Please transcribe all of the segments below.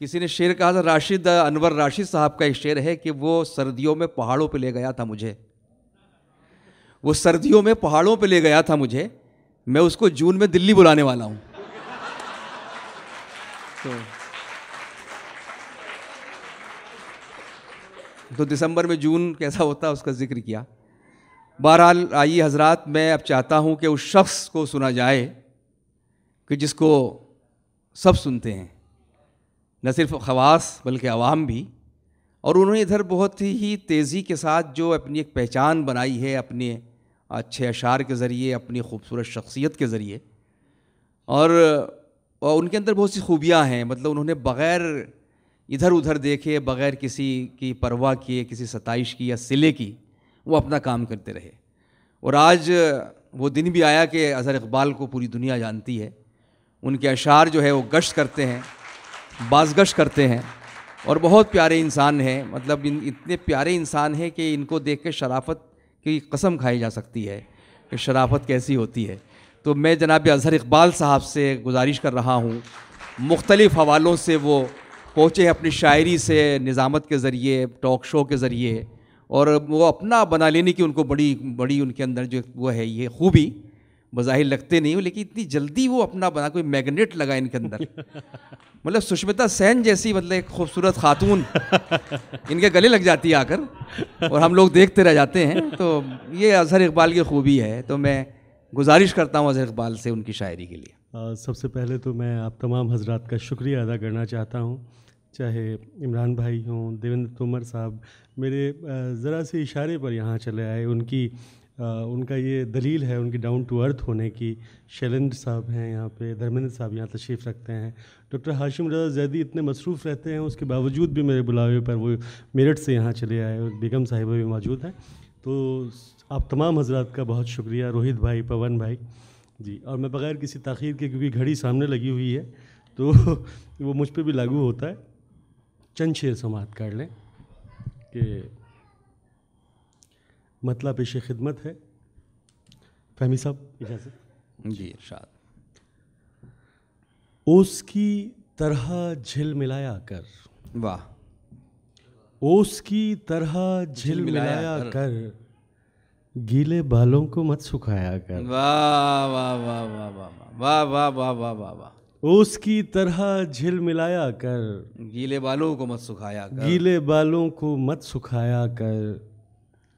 کسی نے شعر کہا تھا، راشد، انور راشد صاحب کا ایک شعر ہے کہ وہ سردیوں میں پہاڑوں پہ لے گیا تھا مجھے۔ وہ سردیوں میں پہاڑوں پہ لے گیا تھا مجھے۔ میں اس کو جون میں دلی بلانے والا ہوں۔ تو دسمبر میں جون کیسا ہوتا ہے اس کا ذکر کیا۔ بہرحال، آئیے حضرات، میں اب چاہتا ہوں کہ اس شخص کو سنا جائے کہ جس کو سب سنتے ہیں۔ نہ صرف خواص بلکہ عوام بھی۔ اور انہوں نے ادھر بہت ہی تیزی کے ساتھ جو اپنی ایک پہچان بنائی ہے، اپنے اچھے اشعار کے ذریعے، اپنی خوبصورت شخصیت کے ذریعے۔ اور ان کے اندر بہت سی خوبیاں ہیں۔ مطلب انہوں نے بغیر ادھر ادھر دیکھے، بغیر کسی کی پرواہ کیے کسی ستائش کی یا سلے کی، وہ اپنا کام کرتے رہے۔ اور آج وہ دن بھی آیا کہ اظہر اقبال کو پوری دنیا جانتی ہے۔ ان کے اشعار جو ہے وہ گشت کرتے ہیں۔ بعض گشت کرتے ہیں اور بہت پیارے انسان ہیں۔ مطلب ان، اتنے پیارے انسان ہیں کہ ان کو دیکھ کے شرافت کی قسم کھائی جا سکتی ہے کہ شرافت کیسی ہوتی ہے۔ تو میں جناب اظہر اقبال صاحب سے گزارش کر رہا ہوں۔ مختلف حوالوں سے وہ پہنچے ہیں اپنی شاعری سے، نظامت کے ذریعے، ٹاک شو کے ذریعے، اور وہ اپنا بنا لینے کی ان کو بڑی بڑی ان کے اندر جو وہ ہے، یہ خوبی۔ بظاہر لگتے نہیں ہو لیکن اتنی جلدی وہ اپنا بنا کوئی میگنیٹ لگا ان کے اندر۔ مطلب سشمتا سین جیسی مطلب ایک خوبصورت خاتون۔ ان کے گلے لگ جاتی ہے آ کر اور ہم لوگ دیکھتے رہ جاتے ہیں۔ تو یہ اظہر اقبال کی خوبی ہے۔ تو میں گزارش کرتا ہوں اظہر اقبال سے ان کی شاعری کے لیے۔ سب سے پہلے تو میں آپ تمام حضرات کا شکریہ ادا کرنا چاہتا ہوں۔ چاہے عمران بھائی ہوں دیویندر تومر صاحب میرے ذرا سے اشارے پر یہاں چلے آئے۔ ان کی ان کا یہ دلیل ہے، ان کی ڈاؤن ٹو ارتھ ہونے کی۔ شیلندر صاحب ہیں یہاں پہ دھرمندر صاحب یہاں تشریف رکھتے ہیں۔ ڈاکٹر ہاشم رضا زیدی اتنے مصروف رہتے ہیں، اس کے باوجود بھی میرے بلاوے پر وہ میرٹھ سے یہاں چلے آئے اور بیگم صاحبہ بھی موجود ہیں۔ تو آپ تمام حضرات کا بہت شکریہ، روہت بھائی، پون بھائی۔ جی اور میں بغیر کسی تاخیر کے، کیونکہ گھڑی سامنے لگی ہوئی ہے، تو وہ مجھ پہ بھی لاگو ہوتا ہے۔ چند شیر سماعت کر لیں کہ مطلب پیش خدمت ہے فہمی صاحب اجازت جی ارشاد اوس کی طرح جھل ملایا کر واہ اوس کی طرح جھل ملایا کر گیلے بالوں کو مت سکھایا کر واہ واہ واہ واہ واہ واہ واہ واہ واہ واہ اوس کی طرح جھل ملایا کر گیلے بالوں کو مت سکھایا کر گیلے بالوں کو مت سکھایا کر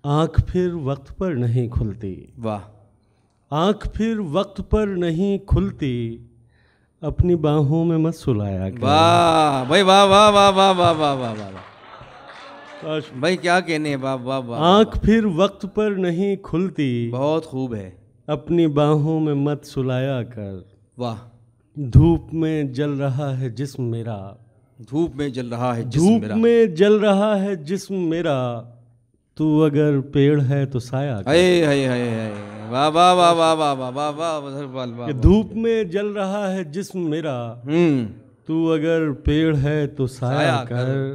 آنکھ پھر وقت پر نہیں کھلتی۔ واہ۔ آنکھ پھر وقت پر نہیں کھلتی۔ اپنی باہوں میں مت سلایا واہ۔ بھائی واہ واہ واہ واہ واہ واہ واہ واہ بھائی کیا کہنے واہ واہ واہ آنکھ پھر وقت پر نہیں کھلتی۔ بہت خوب ہے۔ اپنی باہوں میں مت سلایا کر۔ واہ۔ دھوپ میں جل رہا ہے جسم میرا۔ دھوپ میں جل رہا ہے دھوپ میں جل رہا ہے جسم میرا۔ تو اگر پیڑ ہے تو سایہ دھوپ میں جل رہا ہے جسم میرا تو اگر پیڑ ہے تو سایہ کر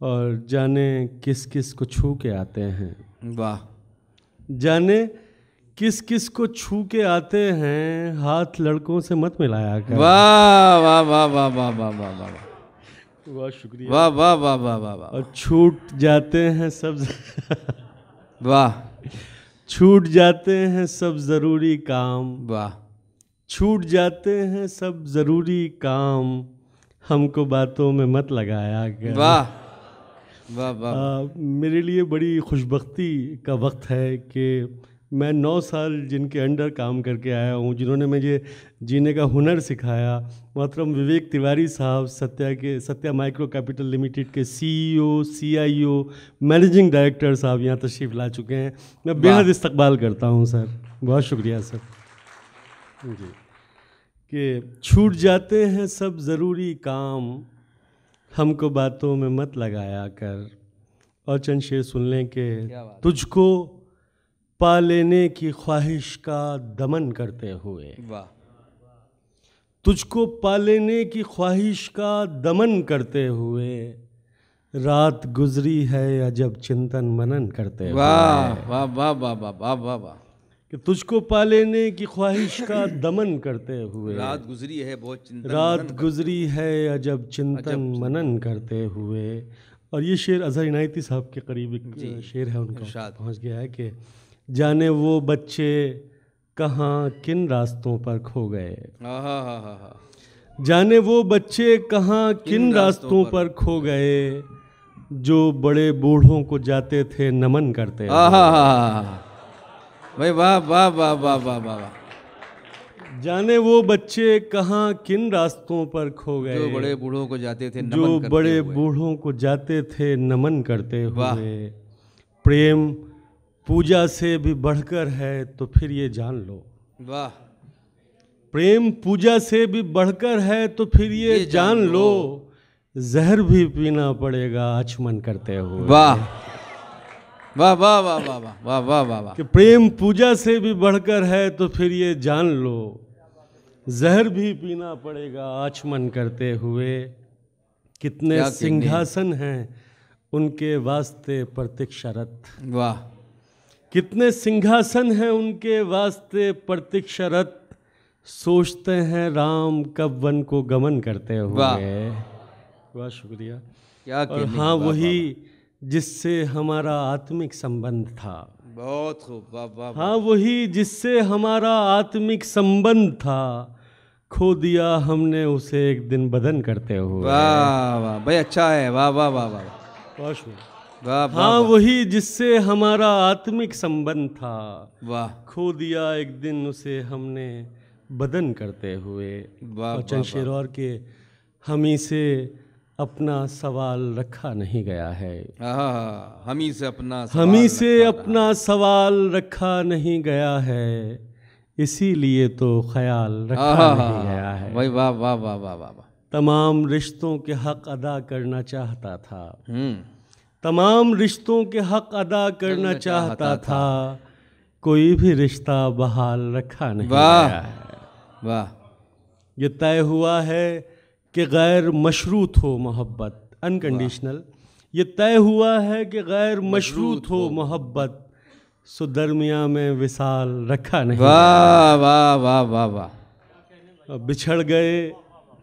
اور جانے کس کس کو چھو کے آتے ہیں واہ جانے کس کس کو چھو کے آتے ہیں ہاتھ لڑکوں سے مت ملایا کر واہ واہ واہ واہ واہ واہ واہ واہ بہت شکریہ۔ واہ واہ واہ واہ واہ واہ اور چھوٹ جاتے ہیں سب واہ۔ چھوٹ جاتے ہیں سب ضروری کام۔ واہ۔ چھوٹ جاتے ہیں سب ضروری کام۔ ہم کو باتوں میں مت لگایا گیا واہ۔ واہ واہ میرے لیے بڑی خوشبختی کا وقت ہے کہ میں نو سال جن کے انڈر کام کر کے آیا ہوں جنہوں نے مجھے جینے کا ہنر سکھایا محترم وویک تیواری صاحب ستیہ کے ستیہ مائکرو کیپٹل لمیٹیڈ کے سی ای او سی آئی او مینیجنگ ڈائریکٹر صاحب یہاں تشریف لا چکے ہیں۔ میں بےحد استقبال کرتا ہوں سر۔ بہت شکریہ سر۔ جی۔ کہ چھوٹ جاتے ہیں سب ضروری کام ہم کو باتوں میں مت لگایا کر۔ اور چند شعر سن لیں کہ تجھ کو پا لینے کی خواہش کا دمن کرتے ہوئے۔ تجھ کو پا لینے کی خواہش کا دمن کرتے ہوئے رات گزری ہے یا جب چنتن منن کرتے واہ واہ واہ واہ واہ واہ واہ کہ تجھ کو پا لینے کی خواہش کا دمن کرتے ہوئے۔ رات گزری ہے بہت چنتن رات گزری ہے عجب چنتن منن کرتے ہوئے۔ اور یہ شعر اظہر عنایتی صاحب کے قریب ایک شعر ہے ان کا۔ پہنچ گیا ہے کہ جانے وہ بچے کہاں کن راستوں پر کھو گئے۔ جانے وہ بچے کہاں کن راستوں پر؟ کھو گئے جو بڑے بوڑھوں کو جاتے تھے نمن کرتے۔ بھائی واہ واہ واہ واہ واہ واہ جانے وہ بچے کہاں کن راستوں پر کھو گئے۔ جو بڑے بوڑھوں کو جاتے تھے جو نمن بڑے۔ بوڑھوں کو جاتے تھے نمن کرتے۔ ہوئے۔ پریم پوجا سے بھی بڑھ کر ہے تو پھر یہ جان لو۔ واہ۔ پریم پوجا سے بھی بڑھ کر ہے تو پھر یہ جان لو۔ زہر بھی پینا پڑے گا اچمن کرتے ہوئے۔ واہ۔ واہ واہ واہ واہ واہ واہ واہ واہ واہ۔ کہ پریم پوجا سے بھی بڑھ کر ہے تو پھر یہ جان لو۔ زہر بھی پینا پڑے گا آچمن کرتے ہوئے۔ کتنے۔ سنگھاسن ہیں ان کے واسطے پرتک شرط۔ واہ۔ کتنے سنگھاسن ہیں ان کے واسطے پرتک شرط سوچتے ہیں رام کب ون کو گمن کرتے ہوئے بہت شکریہ۔ کیا اور ہاں وہی جس سے ہمارا آتمک سمبند تھا۔ بہت خوب ہاں وہی جس سے ہمارا آتمک سمبند تھا۔ کھو دیا ہم نے اسے ایک دن بدن کرتے ہوئے۔ واہ واہ بھائی اچھا ہے۔ واہ واہ واہ واہ بہت شکریہ۔ ہاں وہی جس سے ہمارا آتمک سمبند تھا۔ واہ۔ کھو دیا ایک دن اسے ہم نے بدن کرتے ہوئے۔ اور چند شیر اور کے ہمیں سے اپنا سوال رکھا نہیں گیا ہے۔ ہاں ہمیں سے اپنا ہمیں سے اپنا سوال رکھا نہیں گیا ہے۔ اسی لیے تو خیال رکھا نہیں گیا ہے۔ واہ واہ واہ واہ واہ تمام رشتوں کے حق ادا کرنا چاہتا تھا۔ تمام رشتوں کے حق ادا کرنا چاہتا تھا۔ کوئی بھی رشتہ بحال رکھا نہیں۔ واہ۔ گیا ہے واہ۔ یہ طے ہوا ہے کہ غیر مشروط ہو محبت۔ انکنڈیشنل یہ طے ہوا ہے کہ غیر مشروط ہو محبت۔ سو درمیاں میں وصال رکھا نہیں۔ واہ واہ واہ واہ واہ۔ بچھڑ گئے۔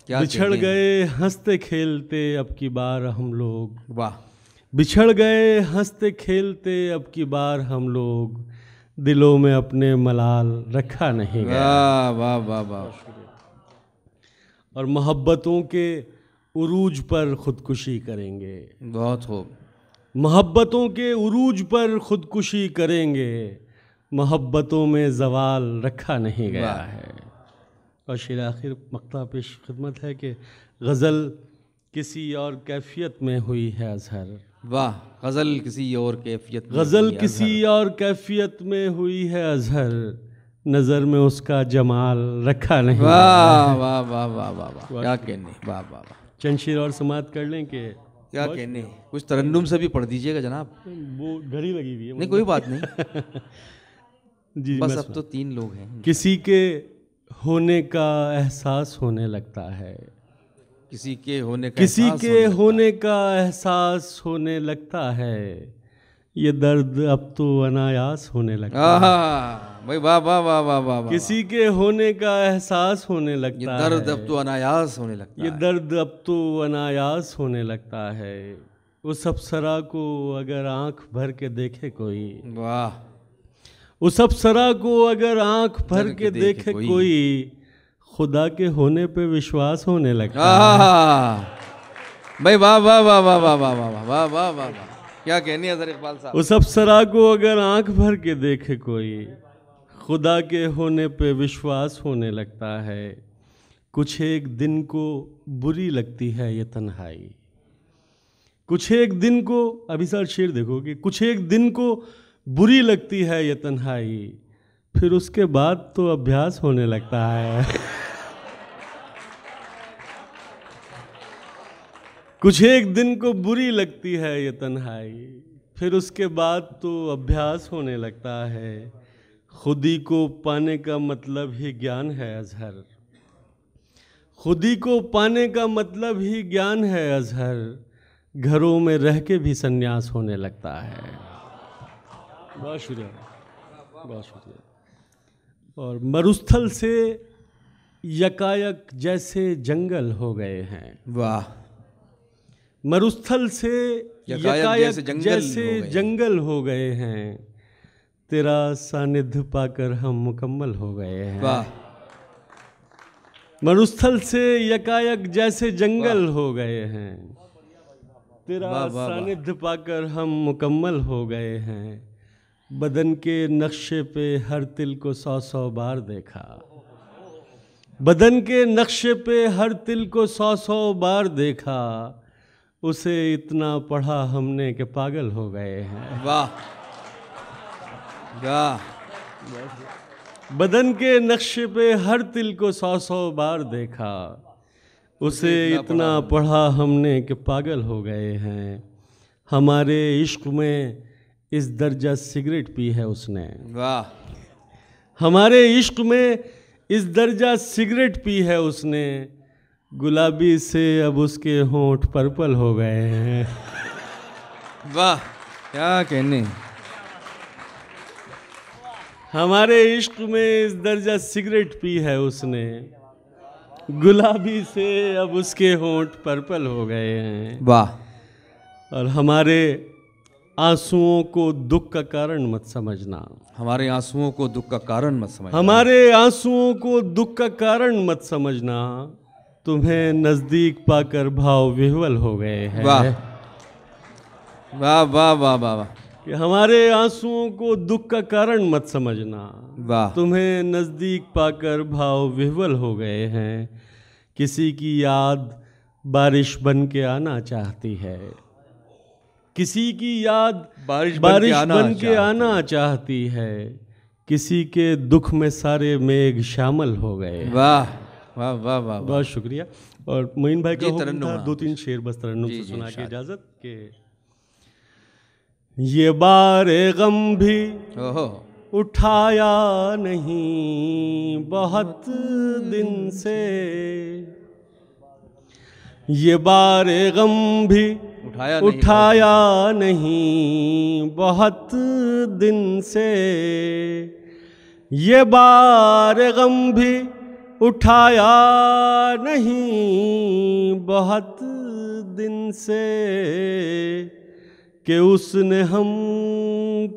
بچھڑ گئے ہنستے کھیلتے۔ اب کی بار ہم لوگ۔ واہ۔ بچھڑ گئے ہنستے کھیلتے اب کی بار ہم لوگ۔ دلوں میں اپنے ملال رکھا نہیں گیا۔ واہ واہ واہ اور محبتوں کے عروج پر خودکشی کریں گے۔ بہت خوب۔ محبتوں کے عروج پر خودکشی کریں گے۔ محبتوں میں زوال رکھا نہیں گیا ہے۔ اور شیر آخر مقطع پیش خدمت ہے کہ غزل کسی اور کیفیت میں ہوئی ہے اظہر۔ واہ غزل کسی اور کیفیت میں غزل کسی اور کیفیت میں ہوئی ہے اظہر۔ نظر میں اس کا جمال رکھا نہیں۔ واہ واہ واہ واہ واہ واہ کیا کہنے واہ واہ واہ۔ چند شیر اور سماعت کر لیں کہ کیا کہنے کچھ ترنم سے بھی پڑھ دیجیے گا جناب۔ وہ گھڑی لگی ہوئی ہے۔ نہیں کوئی بات نہیں۔ جی بس اب تو تین لوگ ہیں۔ کسی کے ہونے کا احساس ہونے لگتا ہے۔ کسی کے ہونے کا کسی احساس کے ہونے کا احساس ہونے لگتا ہے۔ یہ درد اب تو انایاس ہونے لگتا بھائی واہ واہ واہ واہ واہ کسی کے ہونے کا احساس ہونے یہ لگتا درد اب تو انایاس ہونے لگتا یہ ہے۔ درد اب تو انایاس ہونے لگتا ہے۔ اس افسرا کو اگر آنکھ بھر کے دیکھے کوئی۔ واہ۔ اس افسرا کو اگر آنکھ بھر کے دیکھے کوئی۔ خدا کے ہونے پہ وشواس ہونے لگتا بھائی واہ واہ واہ واہ واہ واہ واہ واہ واہ واہ کیا کہنی ہے اقبال صاحب اس افسرا کو اگر آنکھ بھر کے دیکھے کوئی خدا کے ہونے پہ وشواس ہونے لگتا ہے کچھ ایک دن کو بری لگتی ہے یہ تنہائی کچھ ایک دن کو ابھی سر شیر دیکھو کہ کچھ ایک دن کو بری لگتی ہے یہ تنہائی پھر اس کے بعد تو ابھیاس ہونے لگتا ہے کچھ ایک دن کو بری لگتی ہے یہ تنہائی پھر اس کے بعد تو ابھیاس ہونے لگتا ہے۔ خودی کو پانے کا مطلب ہی گیان ہے اظہر۔ خودی کو پانے کا مطلب ہی گیان ہے اظہر۔ گھروں میں رہ کے بھی سنیاس ہونے لگتا ہے۔ بہت شکریہ بہت شکریہ۔ اور مروستھل سے یکایک جیسے جنگل ہو گئے ہیں۔ واہ۔ مروستھل سے جیسے جنگل جیسے ہو گئے۔ جنگل ہو گئے ہیں تیرا ساندھ پا کر ہم مکمل ہو گئے ہیں واہ مروستھل سے یکایک جیسے جنگل ہو گئے ہیں تیرا۔ ساندھ پا کر ہم مکمل ہو گئے ہیں بدن کے نقشے پہ ہر تل کو سو سو بار دیکھا بدن کے نقشے پہ ہر تل کو سو سو بار دیکھا اسے اتنا پڑھا ہم نے کہ پاگل ہو گئے ہیں۔ واہ۔ واہ۔ بدن کے نقشے پہ ہر تل کو سو سو بار دیکھا۔ اسے اتنا پڑھا ہم نے کہ پاگل ہو گئے ہیں۔ ہمارے عشق میں اس درجہ سگریٹ پی ہے اس نے۔ واہ۔ ہمارے عشق میں اس درجہ سگریٹ پی ہے اس نے۔ گلابی سے اب اس کے ہونٹ پرپل ہو گئے ہیں۔ واہ کیا کہنے۔ ہمارے عشق میں اس درجہ سگریٹ پی ہے اس نے۔ گلابی سے اب اس کے ہونٹ پرپل ہو گئے ہیں۔ واہ۔ اور ہمارے آنسوؤں کو دکھ کا کارن مت سمجھنا۔ ہمارے آنسوؤں کو دکھ کا کارن مت سمجھ ہمارے آنسوؤں کو دکھ کا کارن مت سمجھنا۔ تمہیں نزدیک پا کر بھاؤ وہول ہو گئے ہیں۔ واہ۔ واہ واہ واہ واہ کہ ہمارے آنسوؤں کو دکھ کا کارن مت سمجھنا۔ واہ۔ تمہیں نزدیک پا کر بھاؤ وہول ہو گئے ہیں۔ کسی کی یاد بارش بن کے آنا چاہتی ہے۔ کسی کی یاد بارش بن کے بارش آنا بن کے آنا چاہتی ہے۔ کسی کے دکھ میں سارے میگھ شامل ہو گئے ہیں۔ واہ۔ واہ واہ واہ بہت شکریہ۔ اور معین بھائی کا ہاں۔ دو تین شعر بس ترنم جی، سے جی، سنا کے۔ اجازت کہ یہ بار غم بھی اٹھایا نہیں بہت دن سے۔ یہ بار غم بھی اٹھایا نہیں بہت دن سے۔ یہ بار غم بھی اٹھایا نہیں بہت دن سے کہ اس نے ہم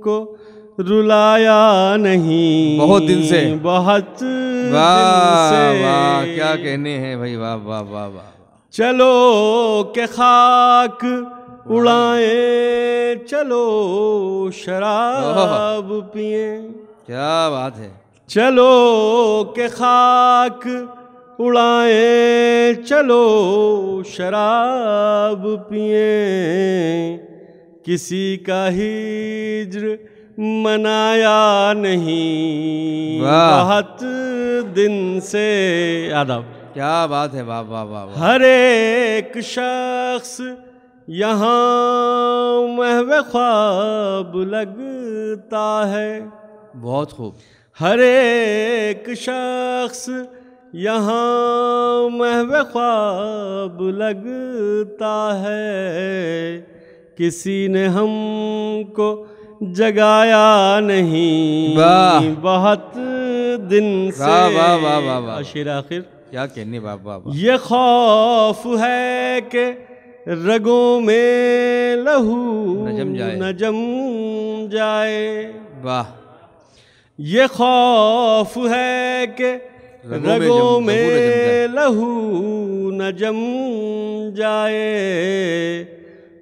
کو رلایا نہیں بہت دن سے۔ بہت واہ واہ کیا کہنے ہیں بھائی؟ واہ واہ واہ واہ۔ چلو کہ خاک اڑائیں چلو شراب پئیں۔ کیا بات ہے۔ چلو کہ خاک اڑائیں چلو شراب پئیں کسی کا ہجر منایا نہیں۔ بہت دن سے۔ آداب۔ کیا بات ہے واہ واہ واہ۔ ہر ایک شخص یہاں محو خواب لگتا ہے۔ بہت خوب۔ ہر ایک شخص یہاں محو خواب لگتا ہے۔ کسی نے ہم کو جگایا نہیں۔ بہت دن سے آخر۔ کیا کہنے واہ یہ خوف ہے کہ رگوں میں لہو۔ نہ جم جائے۔ واہ۔ یہ خوف ہے کہ رگوں میں لہو نہ جم جائے۔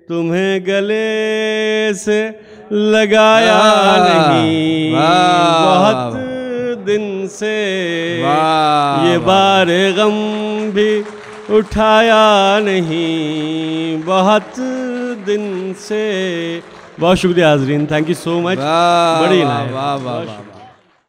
تمہیں گلے سے لگایا نہیں۔ بہت دن سے یہ۔ بار غم بھی اٹھایا نہیں۔ بہت دن سے۔ بہت شکریہ حاضرین تھینک یو سو مچ واہ بڑی